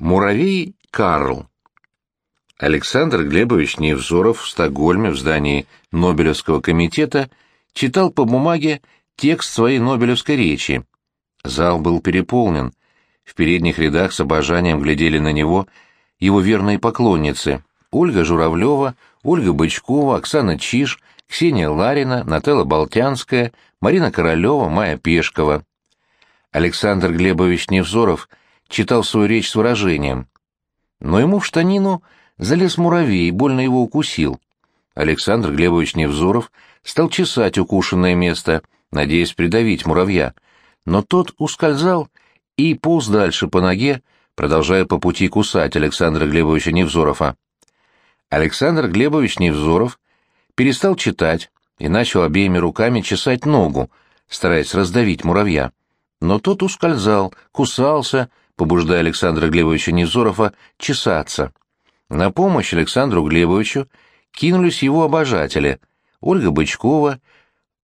Муравей Карл. Александр Глебович Невзоров в Стокгольме в здании Нобелевского комитета читал по бумаге текст своей Нобелевской речи. Зал был переполнен. В передних рядах с обожанием глядели на него его верные поклонницы Ольга Журавлева, Ольга Бычкова, Оксана Чиш, Ксения Ларина, Нателла Болтянская, Марина Королева, Майя Пешкова. Александр Глебович Невзоров читал свою речь с выражением. Но ему в штанину залез муравей и больно его укусил. Александр Глебович Невзоров стал чесать укушенное место, надеясь придавить муравья, но тот ускользал и полз дальше по ноге, продолжая по пути кусать Александра Глебовича Невзорова. Александр Глебович Невзоров перестал читать и начал обеими руками чесать ногу, стараясь раздавить муравья. Но тот ускользал, кусался, побуждая Александра Глебовича Невзорова чесаться. На помощь Александру Глебовичу кинулись его обожатели — Ольга Бычкова,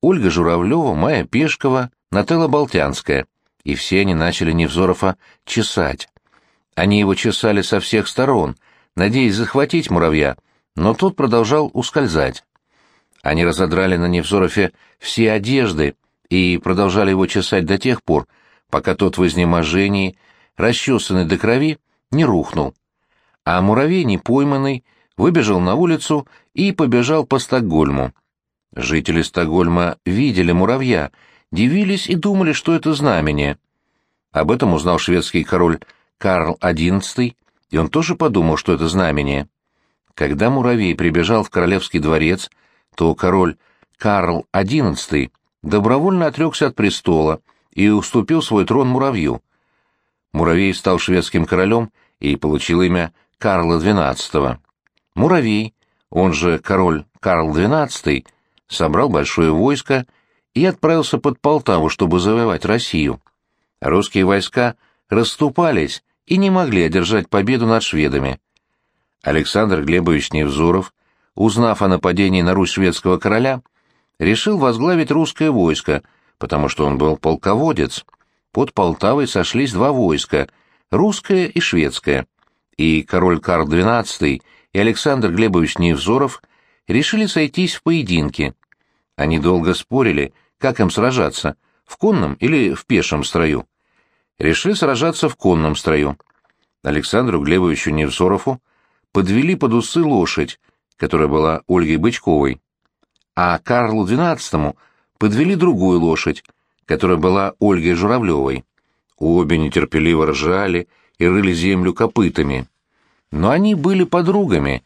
Ольга Журавлева, Майя Пешкова, Нателла Болтянская, и все они начали Невзорова чесать. Они его чесали со всех сторон, надеясь захватить муравья, но тот продолжал ускользать. Они разодрали на Невзорове все одежды и продолжали его чесать до тех пор, пока тот в изнеможении, расчесанный до крови, не рухнул. А муравей, не пойманный, выбежал на улицу и побежал по Стокгольму. Жители Стокгольма видели муравья, дивились и думали, что это знамение. Об этом узнал шведский король Карл XI, и он тоже подумал, что это знамение. Когда муравей прибежал в королевский дворец, то король Карл XI добровольно отрекся от престола и уступил свой трон муравью. Муравей стал шведским королем и получил имя Карла XII. Муравей, он же король Карл XII, собрал большое войско и отправился под Полтаву, чтобы завоевать Россию. Русские войска расступались и не могли одержать победу над шведами. Александр Глебович Невзоров узнав о нападении на Русь шведского короля, решил возглавить русское войско, потому что он был полководец. Под Полтавой сошлись два войска — русское и шведское, и король Карл XII и Александр Глебович Невзоров решили сойтись в поединке. Они долго спорили, как им сражаться, в конном или в пешем строю. Решили сражаться в конном строю. Александру Глебовичу Невзорову подвели под усы лошадь, которая была Ольгой Бычковой, а Карлу XII подвели другую лошадь, которая была Ольгой Журавлевой. Обе нетерпеливо ржали и рыли землю копытами. Но они были подругами,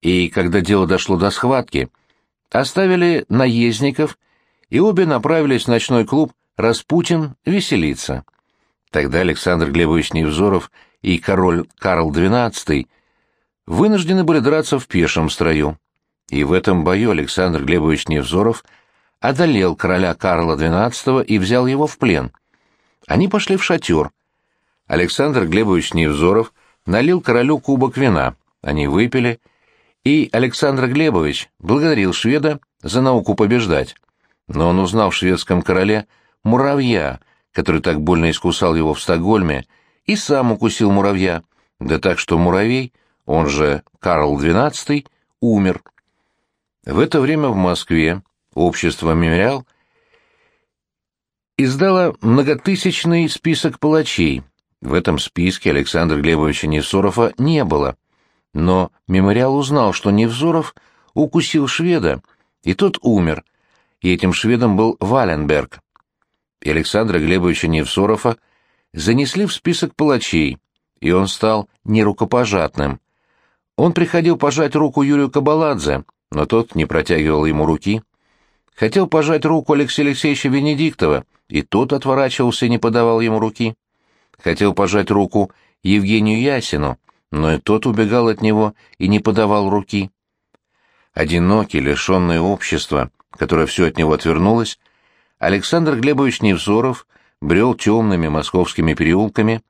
и, когда дело дошло до схватки, оставили наездников, и обе направились в ночной клуб «Распутин» веселиться. Тогда Александр Глебович Невзоров и король Карл XII вынуждены были драться в пешем строю. И в этом бою Александр Глебович Невзоров одолел короля Карла XII и взял его в плен. Они пошли в шатер. Александр Глебович Невзоров налил королю кубок вина. Они выпили, и Александр Глебович благодарил шведа за науку побеждать. Но он узнал в шведском короле муравья, который так больно искусал его в Стокгольме, и сам укусил муравья, да так, что муравей он же Карл XII, умер. В это время в Москве общество «Мемориал» издало многотысячный список палачей. В этом списке Александра Глебовича Невзорова не было. Но «Мемориал» узнал, что Невзоров укусил шведа, и тот умер, и этим шведом был Валенберг. И Александра Глебовича Невзорова занесли в список палачей, и он стал нерукопожатным. Он приходил пожать руку Юрию Кабаладзе, но тот не протягивал ему руки. Хотел пожать руку Алексея Алексеевича Венедиктова, и тот отворачивался и не подавал ему руки. Хотел пожать руку Евгению Ясину, но и тот убегал от него и не подавал руки. Одинокий, лишенный общества, которое все от него отвернулось, Александр Глебович Невзоров брел темными московскими переулками,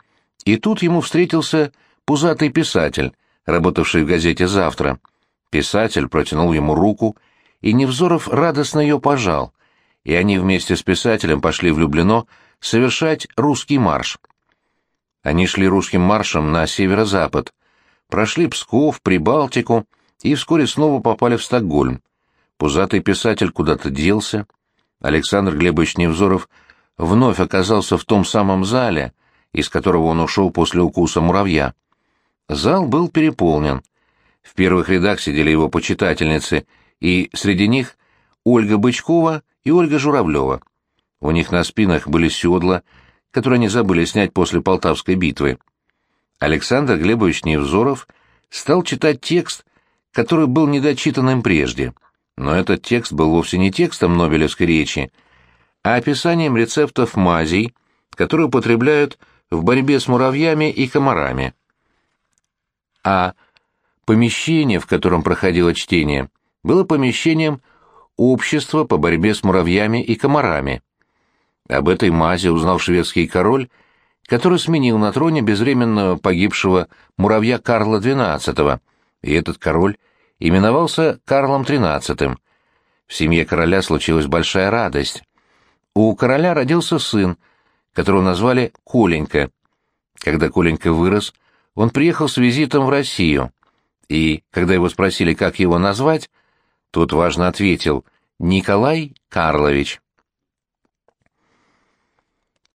и тут ему встретился пузатый писатель, работавший в газете «Завтра». Писатель протянул ему руку, и Невзоров радостно ее пожал, и они вместе с писателем пошли в Люблино совершать русский марш. Они шли русским маршем на северо-запад, прошли Псков, Прибалтику и вскоре снова попали в Стокгольм. Пузатый писатель куда-то делся. Александр Глебович Невзоров вновь оказался в том самом зале, из которого он ушел после укуса муравья. Зал был переполнен. В первых рядах сидели его почитательницы, и среди них Ольга Бычкова и Ольга Журавлева. У них на спинах были седла, которые они забыли снять после Полтавской битвы. Александр Глебович Невзоров стал читать текст, который был недочитанным прежде. Но этот текст был вовсе не текстом Нобелевской речи, а описанием рецептов мазей, которые употребляют в борьбе с муравьями и комарами. А помещение, в котором проходило чтение, было помещением общества по борьбе с муравьями и комарами. Об этой мазе узнал шведский король, который сменил на троне безвременно погибшего муравья Карла XII, и этот король именовался Карлом XIII. В семье короля случилась большая радость. У короля родился сын, которого назвали Коленька. Когда Коленька вырос, он приехал с визитом в Россию, и, когда его спросили, как его назвать, тот важно ответил «Николай Карлович».